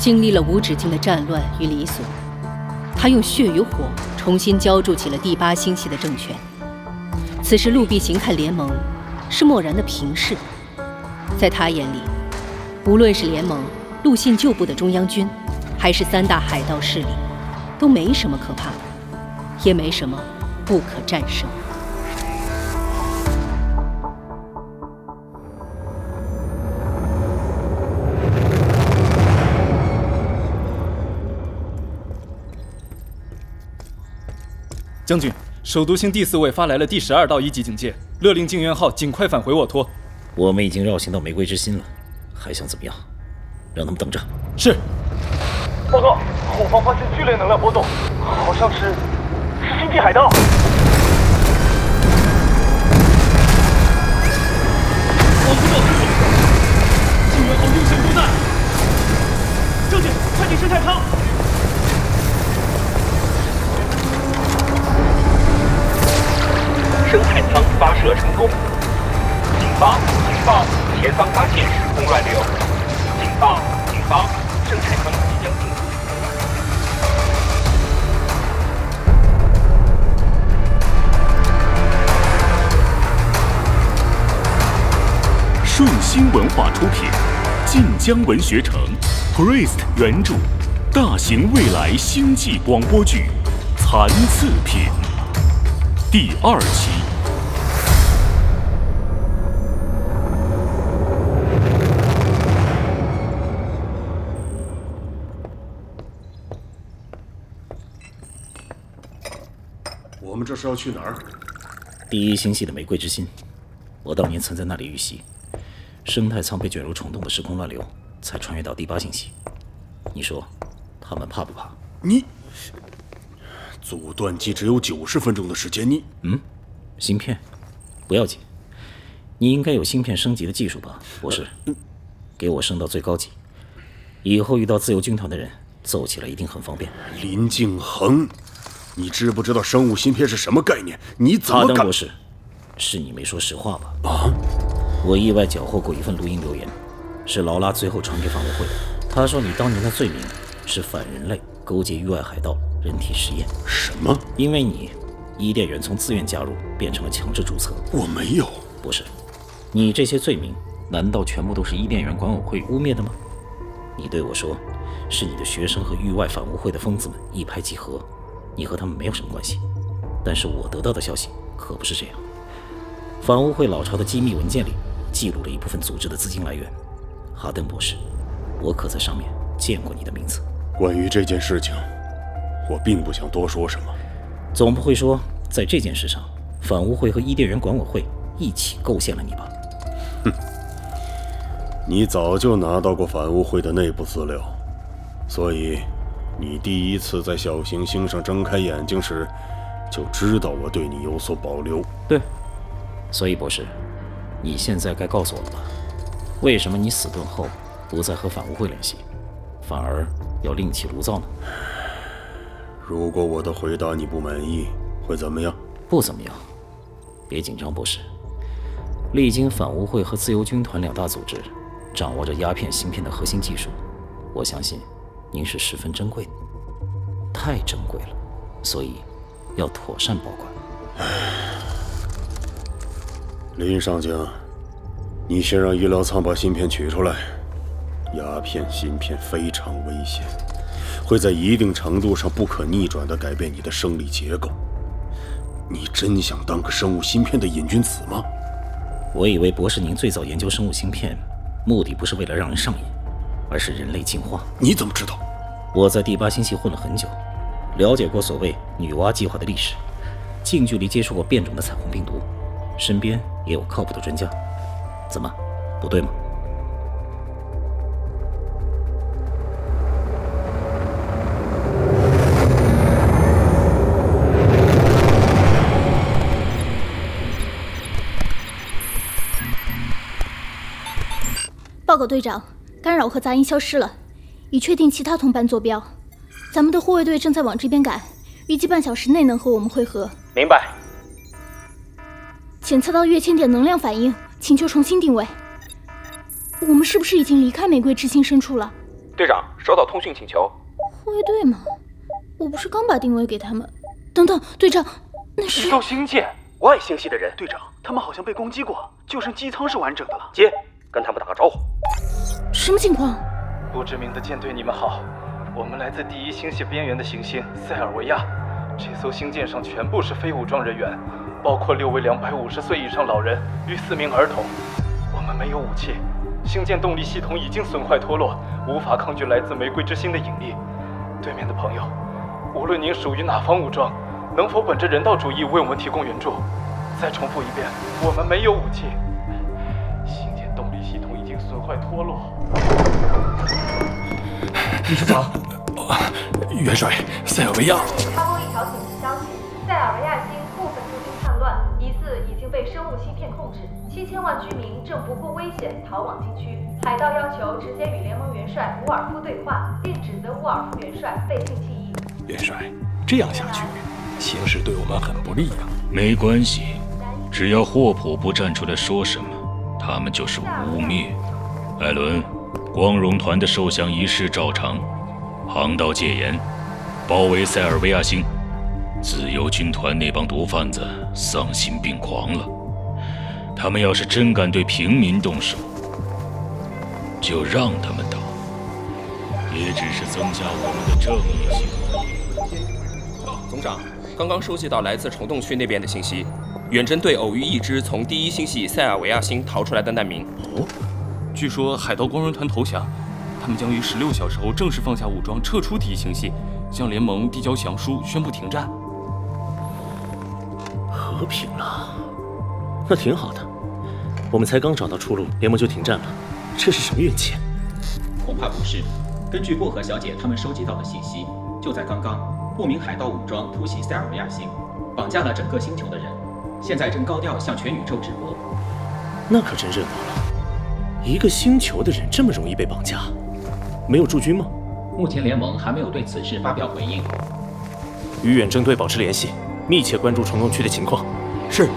经历了无止境的战乱与离索，他用血与火重新浇筑起了第八星系的政权。此时，陆地形态联盟是漠然的平视，在他眼里，无论是联盟、陆信旧部的中央军，还是三大海盗势力，都没什么可怕的，也没什么不可战胜。将军，首都星第四位发来了第十二道一级警戒，勒令静渊号尽快返回沃托。我们已经绕行到玫瑰之心了，还想怎么样？让他们等着。是。报告，后方发现剧烈能量波动，好像是是星际海盗。我不道出口，静渊号应声不在。将军，快进生态舱。生态舱发射成功。警报！警报！前方发现时空乱流。警报！警报！生态舱即将进入。顺心文化出品，晋江文学城，Priest 原著，大型未来星际广播剧《残次品》第二期。这是要去哪儿？第一星系的玫瑰之心，我当年曾在那里遇袭，生态舱被卷入虫洞的时空乱流，才穿越到第八星系。你说，他们怕不怕？你阻断机只有九十分钟的时间，你嗯，芯片不要紧，你应该有芯片升级的技术吧，博士？给我升到最高级，以后遇到自由军团的人，揍起来一定很方便。林敬恒，你知不知道生物芯片是什么概念？你怎么敢？哈登博士，是你没说实话吧？啊！我意外缴获过一份录音留言，是劳拉最后传给反乌会的。他说你当年的罪名是反人类、勾结域外海盗、人体实验。什么？因为你伊甸园从自愿加入变成了强制注册。我没有，博士，你这些罪名难道全部都是伊甸园管委会污蔑的吗？你对我说，是你的学生和域外反乌会的疯子们一拍即合，你和他们没有什么关系。但是我得到的消息可不是这样。反污会老巢的机密文件里记录了一部分组织的资金来源。哈登博士，我可在上面见过你的名字。关于这件事情，我并不想多说什么。总不会说在这件事上，反污会和伊甸园管委会一起构陷了你吧？哼，你早就拿到过反污会的内部资料，所以你第一次在小行星上睁开眼睛时，就知道我对你有所保留。对，所以博士，你现在该告诉我了吧？为什么你死遁后不再和反乌会联系，反而要另起炉灶呢？如果我的回答你不满意，会怎么样？不怎么样。别紧张，博士。历经反乌会和自由军团两大组织掌握着鸦片芯片的核心技术，我相信您是十分珍贵的，太珍贵了，所以要妥善保管。林上将，你先让医疗舱把芯片取出来。鸦片芯片非常危险，会在一定程度上不可逆转地改变你的生理结构。你真想当个生物芯片的瘾君子吗？我以为博士您最早研究生物芯片，目的不是为了让人上瘾，而是人类进化。你怎么知道？我在第八星系混了很久，了解过所谓女娲计划的历史，近距离接触过变种的彩虹病毒，身边也有靠谱的专家。怎么，不对吗？报告队长，干扰和杂音消失了，已确定其他同伴坐标。咱们的护卫队正在往这边赶，预计半小时内能和我们会合。明白。检测到跃迁点能量反应，请求重新定位。我们是不是已经离开玫瑰之心深处了？队长，收到通讯请求。护卫队吗？我不是刚把定位给他们？等等，队长，那是宇宙星舰外星系的人。队长，他们好像被攻击过，就剩机舱是完整的了。接，跟他们打个招呼。什么情况？不知名的舰队，你们好，我们来自第一星系边缘的行星塞尔维亚。这艘星舰上全部是非武装人员，包括六位两百五十岁以上老人与四名儿童。我们没有武器，星舰动力系统已经损坏脱落，无法抗拒来自玫瑰之星的引力。对面的朋友，无论您属于哪方武装，能否本着人道主义为我们提供援助？再重复一遍，我们没有武器，已经损坏脱落。秘书长，元帅，塞尔维亚。发布一条紧急消息：塞尔维亚星部分驻军叛乱，疑似已经被生物芯片控制，七千万居民正不顾危险逃往禁区。海盗要求直接与联盟元帅乌尔夫对话，并指责乌尔夫元帅背信弃义。元帅，这样下去，形势对我们很不利呀。没关系，只要霍普不站出来说什么，他们就是污蔑。艾伦。光荣团的受降仪式照常，航道戒严，包围塞尔维亚星。自由军团那帮毒贩子丧心病狂了，他们要是真敢对平民动手，就让他们打，也只是增加我们的正义性。总长，刚刚收集到来自虫洞区那边的信息，远征队偶遇一支从第一星系塞尔维亚星逃出来的难民。哦。据说海盗光荣团投降，他们将于十六小时后正式放下武装，撤出第一星系，向联盟递交降书，宣布停战。和平了，那挺好的。我们才刚找到出路，联盟就停战了，这是什么运气？恐怕不是。根据薄荷小姐他们收集到的信息，就在刚刚，不明海盗武装突袭塞尔维亚星，绑架了整个星球的人，现在正高调向全宇宙直播。那可真热闹了。一个星球的人这么容易被绑架，没有驻军吗？目前联盟还没有对此事发表回应。与远征队保持联系，密切关注虫洞区的情况。是。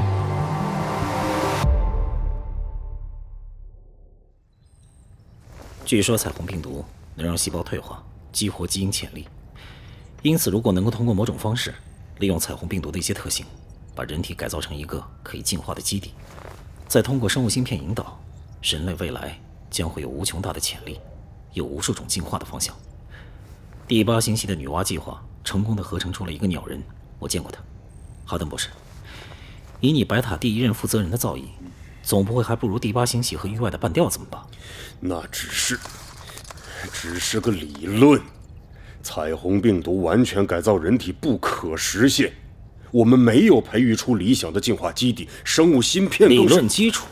据说彩虹病毒能让细胞退化，激活基因潜力，因此如果能够通过某种方式，利用彩虹病毒的一些特性，把人体改造成一个可以进化的基地，再通过生物芯片引导。人类未来将会有无穷大的潜力，有无数种进化的方向。第八星系的女娲计划成功的合成出了一个鸟人，我见过他。哈登博士，以你白塔第一任负责人的造诣，总不会还不如第八星系和域外的半吊子们吧？那只是，只是个理论。彩虹病毒完全改造人体不可实现，我们没有培育出理想的进化基地，生物芯片理论基础。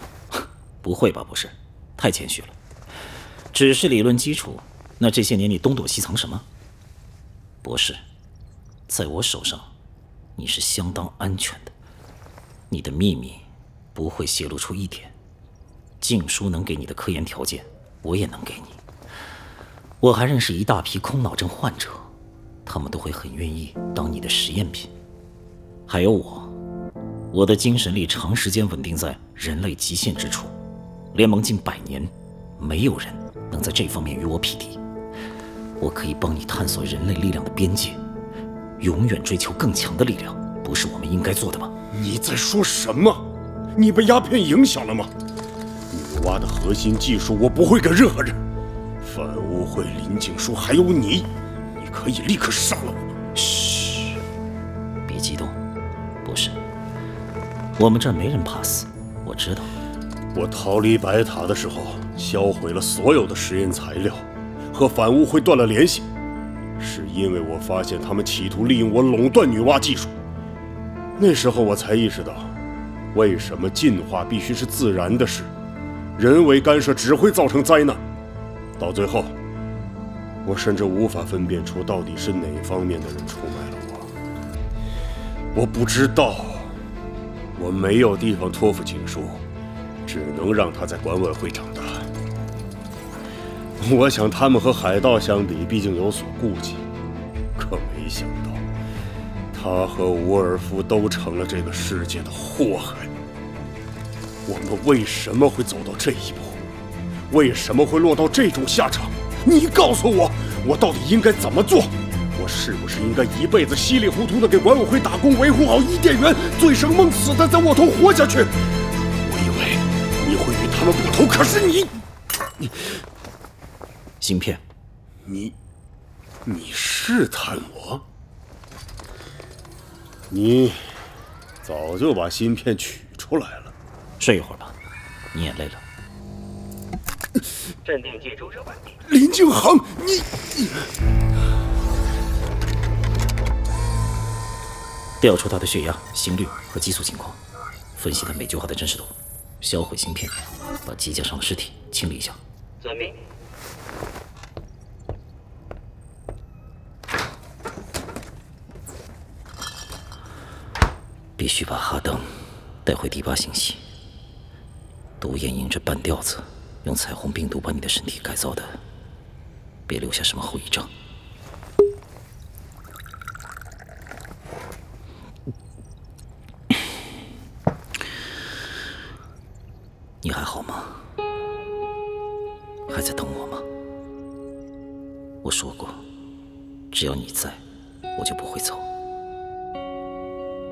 不会吧，博士，太谦虚了。只是理论基础，那这些年你东躲西藏什么？博士，在我手上，你是相当安全的，你的秘密不会泄露出一点。禁书能给你的科研条件，我也能给你。我还认识一大批空脑症患者，他们都会很愿意当你的实验品。还有我，我的精神力长时间稳定在人类极限之处。联盟近百年，没有人能在这方面与我匹敌。我可以帮你探索人类力量的边界，永远追求更强的力量，不是我们应该做的吗？你在说什么？你被鸦片影响了吗？女娲的核心技术我不会给任何人。反污秽林静书还有你，你可以立刻杀了我。嘘，别激动，不是，我们这儿没人怕死，我知道。我逃离白塔的时候，销毁了所有的实验材料，和反乌会断了联系，是因为我发现他们企图利用我垄断女娲技术。那时候我才意识到，为什么进化必须是自然的事，人为干涉只会造成灾难。到最后，我甚至无法分辨出到底是哪方面的人出卖了我。我不知道，我没有地方托付情书。只能让他在管委会长大。我想他们和海盗相比，毕竟有所顾忌。可没想到，他和伍尔夫都成了这个世界的祸害。我们为什么会走到这一步？为什么会落到这种下场？你告诉我，我到底应该怎么做？我是不是应该一辈子稀里糊涂的给管委会打工，维护好伊甸园，醉生梦死的在沃头活下去？他们不投，可是你，你，芯片，你，你试探我？你早就把芯片取出来了。睡一会儿吧，你也累了。镇定接注射完毕。林敬航，你调出他的血压、心率和激素情况，分析他每句话的真实度，销毁芯片，把机架上的尸体清理一下。遵命。必须把哈登带回第八星系。独眼鹰这半吊子，用彩虹病毒把你的身体改造的，别留下什么后遗症。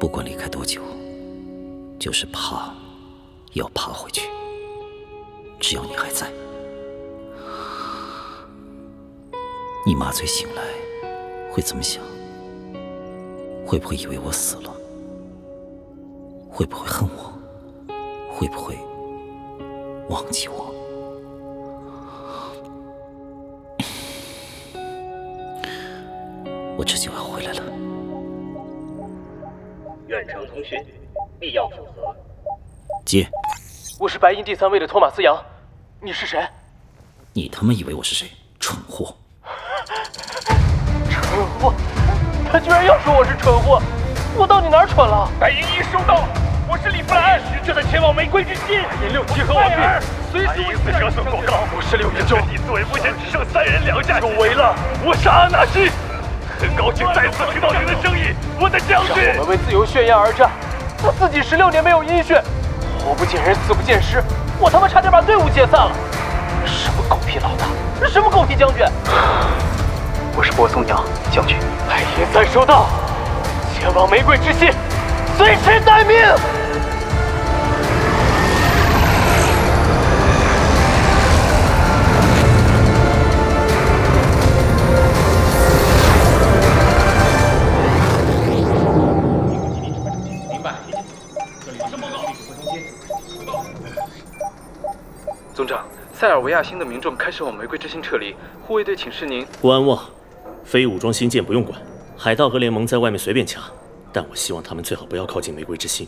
不管离开多久，就是爬，也要爬回去。只要你还在，你麻醉醒来会怎么想？会不会以为我死了？会不会恨我？会不会忘记我？通讯，必要复合。接，我是白银第三位的托马斯杨，你是谁？你他妈以为我是谁？蠢货！蠢货！他居然要说我是蠢货，我到底哪儿蠢了？白银一收到，我是李弗兰，正在前往玫瑰之心。白银六集合完毕，随白银四折损过高，我是六元中，你作为目前只剩三人两战，有为了，我是阿纳西。很高兴再次听到您的声音，我的将军。让我们为自由宣言而战，我自己十六年没有音讯，活不见人，死不见尸，我他妈差点把队伍解散了。什么狗屁老大，什么狗屁将军？我是柏松阳将军，白银三收到，前往玫瑰之心，随时待命。塞尔维亚星的民众开始往玫瑰之星撤离，护卫队请示您。观望，非武装星舰不用管，海盗和联盟在外面随便抢，但我希望他们最好不要靠近玫瑰之星，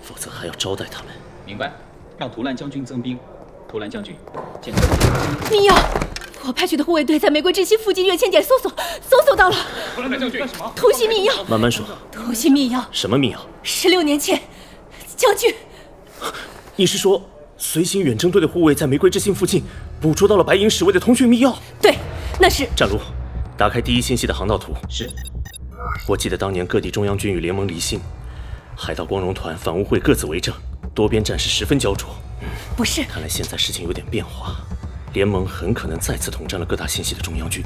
否则还要招待他们。明白。让图兰将军增兵。图兰将军，见到。密钥，我派去的护卫队在玫瑰之星附近跃迁点搜索，搜索到了。图兰将军，干什么？偷袭密钥。慢慢说。偷袭密钥。什么密钥？十六年前，将军。你是说，随行远征队的护卫在玫瑰之心附近捕捉到了白银十卫的通讯密钥？对，那是。战卢，打开第一星系的航道图。是。我记得当年各地中央军与联盟离心，海盗光荣团、反污会各自为政，多边战事十分焦灼。不是。看来现在事情有点变化，联盟很可能再次统战了各大星系的中央军。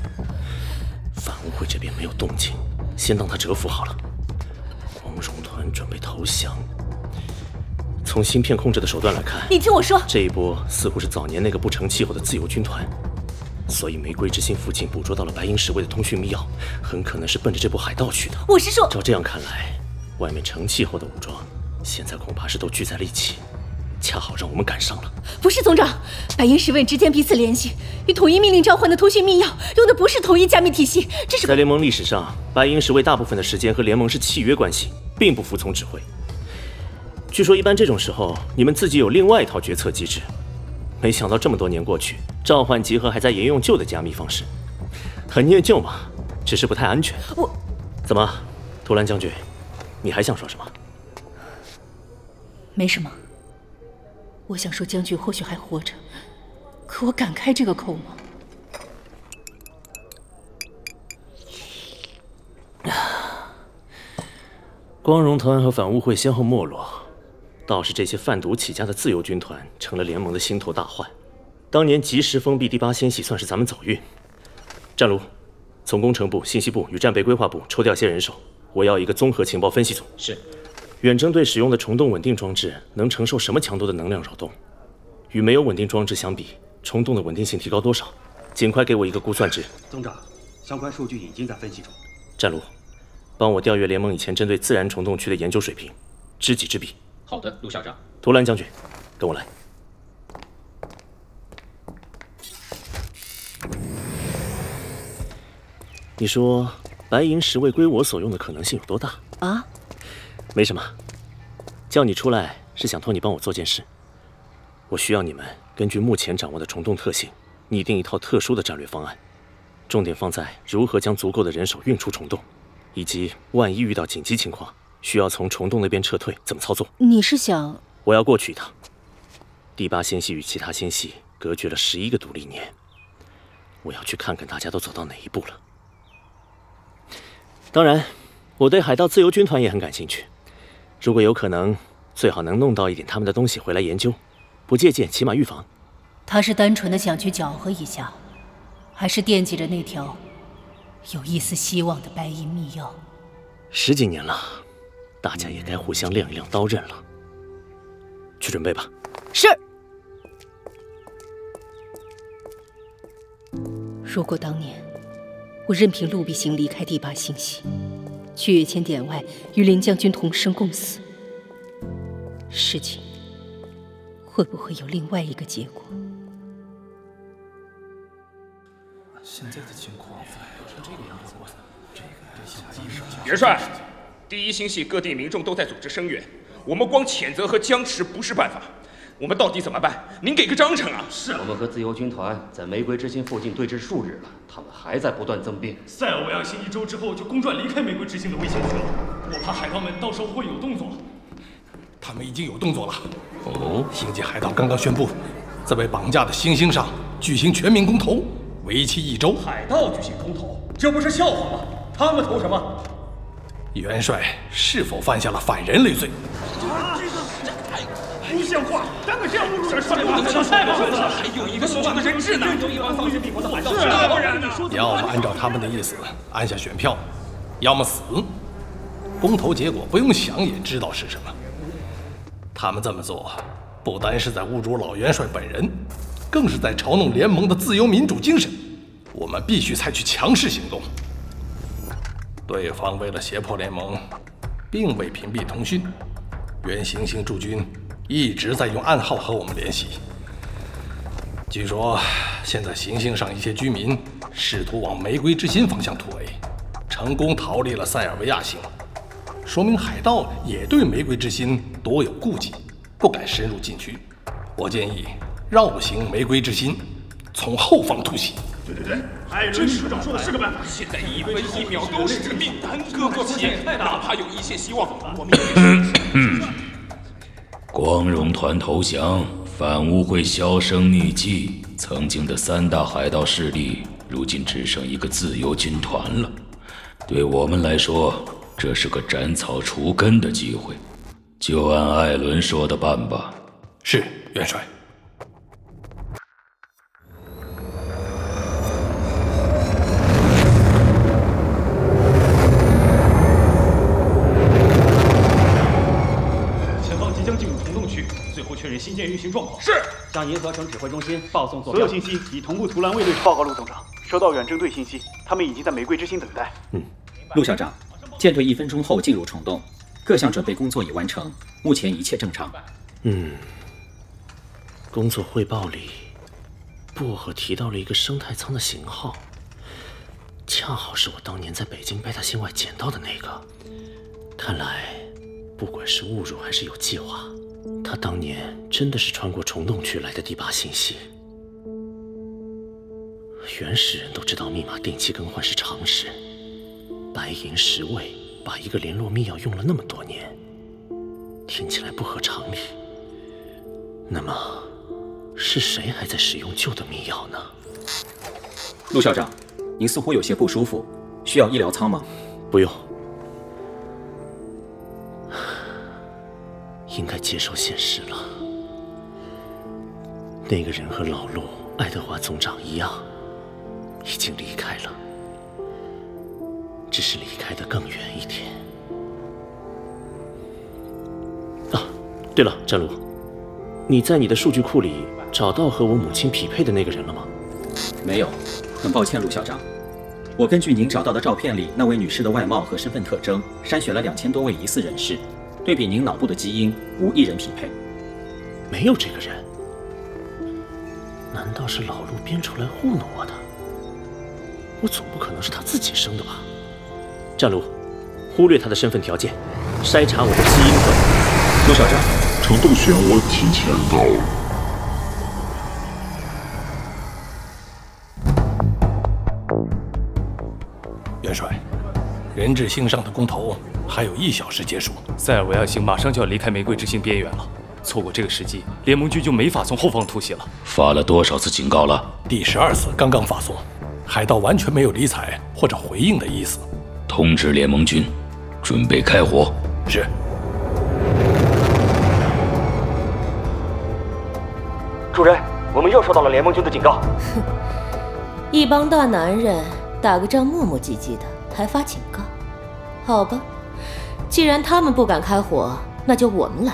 反污会这边没有动静，先当他蛰伏好了。光荣团准备投降。从芯片控制的手段来看，你听我说，这一波似乎是早年那个不成气候的自由军团，所以玫瑰之心附近捕捉到了白银十卫的通讯密钥，很可能是奔着这波海盗去的。我是说，照这样看来，外面成气候的武装现在恐怕是都聚在了一起，恰好让我们赶上了。不是总长，白银十卫之间彼此联系，与统一命令召唤的通讯密钥用的不是统一加密体系，这是在联盟历史上，白银十卫大部分的时间和联盟是契约关系，并不服从指挥。据说一般这种时候，你们自己有另外一套决策机制。没想到这么多年过去，召唤集合还在沿用旧的加密方式，很念旧嘛，只是不太安全。我怎么，图兰将军，你还想说什么？没什么。我想说将军或许还活着，可我敢开这个口吗？光荣团和反污会先后没落。倒是这些贩毒起家的自由军团成了联盟的心头大患。当年及时封闭第八星系，算是咱们走运。战卢，从工程部、信息部与战备规划部抽调些人手，我要一个综合情报分析组。是。远征队使用的虫洞稳定装置能承受什么强度的能量扰动？与没有稳定装置相比，虫洞的稳定性提高多少？尽快给我一个估算值。总长，相关数据已经在分析中。战卢，帮我调阅联盟以前针对自然虫洞区的研究水平，知己知彼。好的，陆校长。图兰将军，跟我来。你说白银十位归我所用的可能性有多大啊？没什么，叫你出来是想托你帮我做件事。我需要你们根据目前掌握的虫洞特性，拟定一套特殊的战略方案，重点放在如何将足够的人手运出虫洞，以及万一遇到紧急情况需要从虫洞那边撤退怎么操作。你是想我要过去一趟？第八星系与其他星系隔绝了十一个独立年，我要去看看大家都走到哪一步了。当然，我对海盗自由军团也很感兴趣。如果有可能，最好能弄到一点他们的东西回来研究，不借鉴，起码预防。他是单纯的想去搅和一下，还是惦记着那条有一丝希望的白银密钥？十几年了，大家也该互相亮一亮刀刃了。去准备吧。是。如果当年我任凭陆必行离开第八星系，去月千点外与林将军同生共死，事情会不会有另外一个结果？现在的情况成这个样子，元帅，第一星系各地民众都在组织声援，我们光谴责和僵持不是办法。我们到底怎么办？您给个章程啊！是。我们和自由军团在玫瑰之心附近对峙数日了，他们还在不断增兵。塞尔维亚星一周之后就公转离开玫瑰之心的危险区了，我怕海盗们到时候会有动作。他们已经有动作了。哦，星际海盗刚刚宣布，在被绑架的星星上举行全民公投，为期一周。海盗举行公投，这不是笑话吗？他们投什么？元帅是否犯下了反人类罪？不像话！当个这样侮辱人，帅？太过分了！还有一个星球的人质呢！是啊，不然呢？要么按照他们的意思按下选票，要么死。公投结果不用想也知道是什么。他们这么做，不单是在侮辱老元帅本人，更是在嘲弄联盟的自由民主精神。我们必须采取强势行动。对方为了胁迫联盟，并未屏蔽通讯。原行星驻军。一直在用暗号和我们联系。据说，现在行星上一些居民试图往玫瑰之心方向突围，成功逃离了塞尔维亚星，说明海盗也对玫瑰之心多有顾忌，不敢深入禁区。我建议绕行玫瑰之心，从后方突袭。对对对，艾伦师长说的是个办法。现在一分一秒都是致命，各个方面哪怕有一线希望，我们也。光荣团投降，反乌会销声匿迹。曾经的三大海盗势力，如今只剩一个自由军团了。对我们来说，这是个斩草除根的机会。就按艾伦说的办吧。是，元帅。向银河城指挥中心报送所有信息，已同步图兰卫队报告陆总长。收到远征队信息，他们已经在玫瑰之心等待。嗯，陆校长，舰队一分钟后进入虫洞，各项准备工作已完成，目前一切正常。嗯，工作汇报里，薄荷提到了一个生态舱的型号，恰好是我当年在北京贝塔星外捡到的那个。看来，不管是误入还是有计划。他当年真的是穿过虫洞区来的第八星系。原始人都知道密码定期更换是常识，白银十位把一个联络密钥用了那么多年，听起来不合常理。那么，是谁还在使用旧的密钥呢？陆校长，您似乎有些不舒服，需要医疗舱吗？不用。应该接受现实了。那个人和老陆爱德华总长一样，已经离开了，只是离开的更远一点。啊，对了，战路，你在你的数据库里找到和我母亲匹配的那个人了吗？没有，很抱歉，陆校长。我根据您找到的照片里那位女士的外貌和身份特征，筛选了两千多位疑似人士，对比您脑部的基因，无一人匹配。没有这个人？难道是老陆编出来糊弄我的？我总不可能是他自己生的吧？战路，忽略他的身份条件，筛查我的基因后。陆校长，程度漩涡提前到。元人质星上的公投还有一小时结束，塞尔维亚星马上就要离开玫瑰之星边缘了。错过这个时机，联盟军就没法从后方突袭了。发了多少次警告了？第十二次刚刚发送，海盗完全没有理睬或者回应的意思。通知联盟军，准备开火。是。主人，我们又收到了联盟军的警告。哼，一帮大男人打个仗磨磨唧唧的，还发警告？好吧，既然他们不敢开火，那就我们来。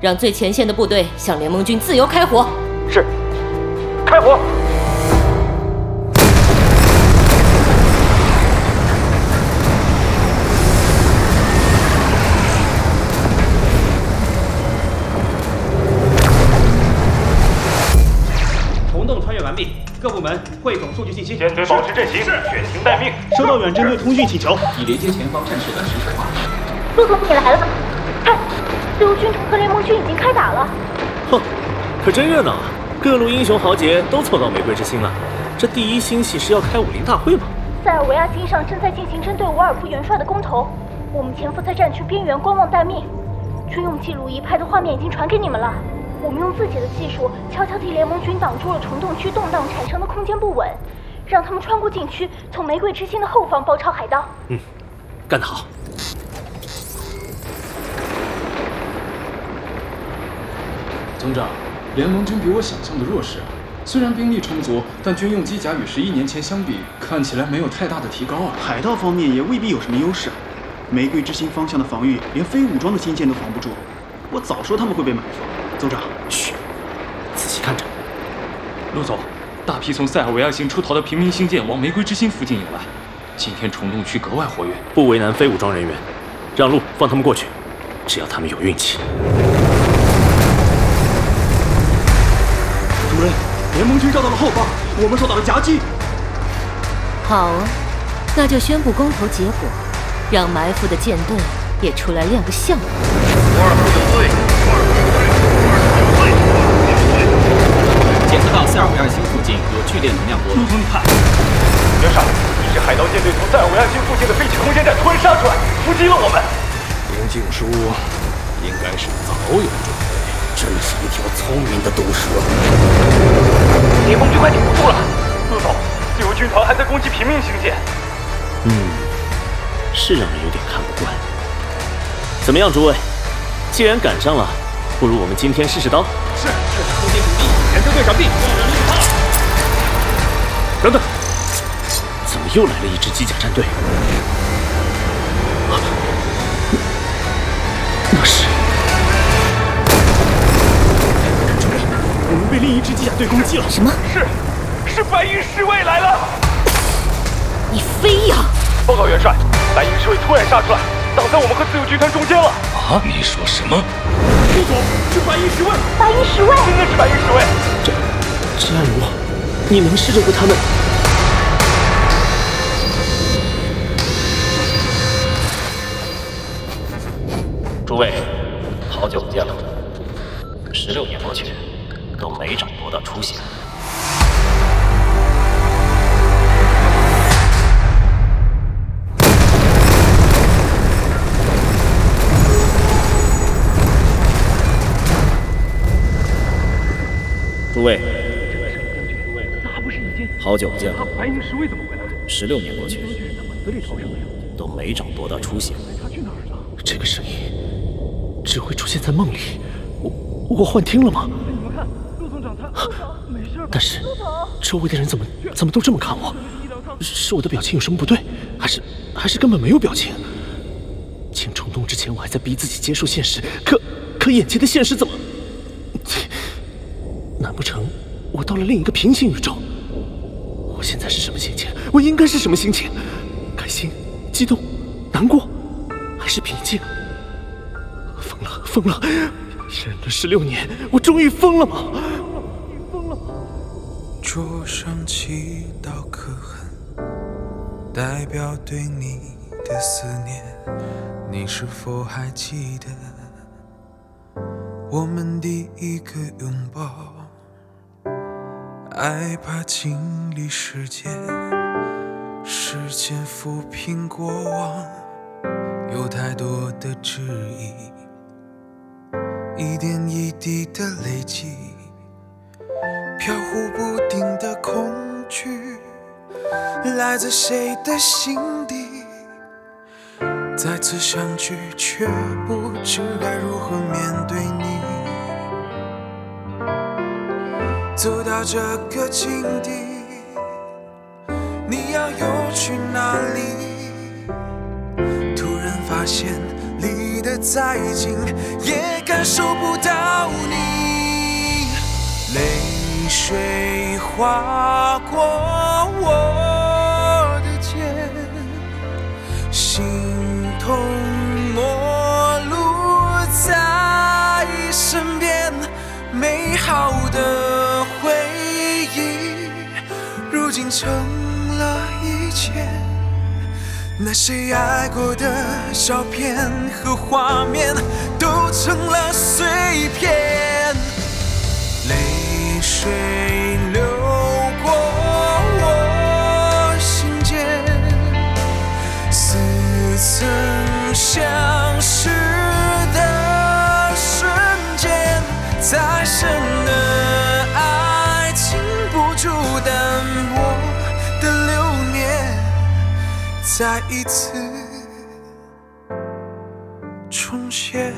让最前线的部队向联盟军自由开火。是，开火。各部门汇总数据信息。舰队保持阵型，全情待命。收到远征队通讯请求，已连接前方战士的实时化。陆总，你来了。看。自由军团和联盟军已经开打了，哼，可真热闹啊！各路英雄豪杰都凑到玫瑰之星了。这第一星系是要开武林大会吗？塞尔维亚星上正在进行针对瓦尔夫元帅的公投，我们潜伏在战区边缘观望待命。军用记录仪拍的画面已经传给你们了。我们用自己的技术悄悄替联盟军挡住了虫洞区动荡产生的空间不稳，让他们穿过禁区，从玫瑰之心的后方包抄海盗。嗯，干得好。总长，联盟军比我想象的弱势啊。虽然兵力充足，但军用机甲与十一年前相比，看起来没有太大的提高啊。海盗方面也未必有什么优势。玫瑰之心方向的防御，连非武装的星舰都防不住。我早说他们会被埋伏。总长，嘘，仔细看着。陆总，大批从塞尔维亚星出逃的平民星舰往玫瑰之星附近涌来。今天虫洞区格外活跃，不为难非武装人员，让路，放他们过去。只要他们有运气。主任，联盟军绕到了后方，我们受到了夹击。好啊，那就宣布公投结果，让埋伏的舰队也出来亮个相。瓦尔夫有罪！瓦尔夫有罪！瓦尔夫有罪！检测到塞尔维亚星附近有剧烈能量波。陆总，你看，元帅，一支海盗舰队从塞尔维亚星附近的废弃空间站突然杀出来，伏击了我们。林静书应该是早有准备。真是一条聪明的毒蛇！联盟军快顶不住了，陆总，自由军团还在攻击平民星舰。嗯，是让人有点看不惯。怎么样，诸位？既然赶上了，不如我们今天试试刀。是，这是空间主力，远征队长命。等等，怎么又来了一支机甲战队？那是。我们被另一支机甲队攻击了。什么？是，是白银侍卫来了。你飞呀！报告元帅，白银侍卫突然杀出来，挡在我们和自由军团中间了。啊！你说什么？陆总，是白银侍卫！白银侍卫！真的是白银侍卫！这，战如，你能试着和他们？诸位，好久不见了。十六年过去。都没长多大出息。诸位，好久不见了。白银十位怎么回来？十六年过去，都没长多大出息。这个声音只会出现在梦里，我我幻听了吗？但是周围的人怎么怎么都这么看我？是我的表情有什么不对，还是还是根本没有表情？进虫洞之前，我还在逼自己接受现实，可可眼前的现实怎么？难不成我到了另一个平行宇宙？现在是什么心情？我应该是什么心情？开心、激动、难过，还是平静？疯了，疯了！忍了十六年，我终于疯了吗疯了？桌上七道刻痕，代表对你的思念。你是否还记得我们第一个拥抱？害怕经历时间，时间抚平过往，有太多的质疑，一点一滴的累积，飘忽不定的恐惧，来自谁的心底？再次相聚，却不知该如何面对你。走到这个境地，你要又去哪里？突然发现离得再近，也感受不到你。泪水划过我的肩，心痛陌路在身边，美好的如今成了一切。那些爱过的照片和画面，都成了碎片。泪水再一次重现。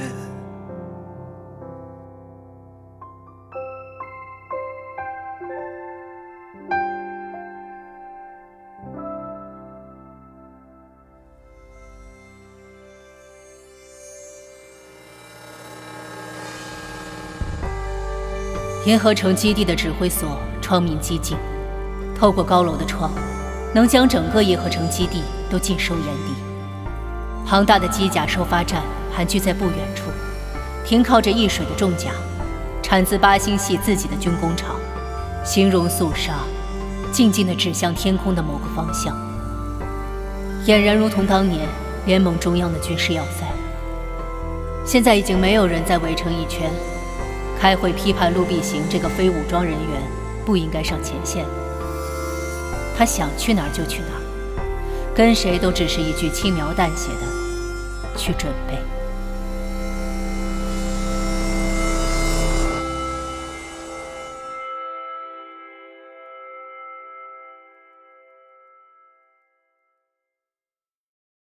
银河城基地的指挥所窗明几净，透过高楼的窗，能将整个银河城基地都尽收眼底。庞大的机甲收发站盘踞在不远处，停靠着易水的重甲，产自八星系自己的军工厂，形容肃杀，静静地指向天空的某个方向，俨然如同当年联盟中央的军事要塞。现在已经没有人再围成一圈。开会批判陆必行这个非武装人员不应该上前线，他想去哪儿就去哪儿，跟谁都只是一句轻描淡写的“去准备”。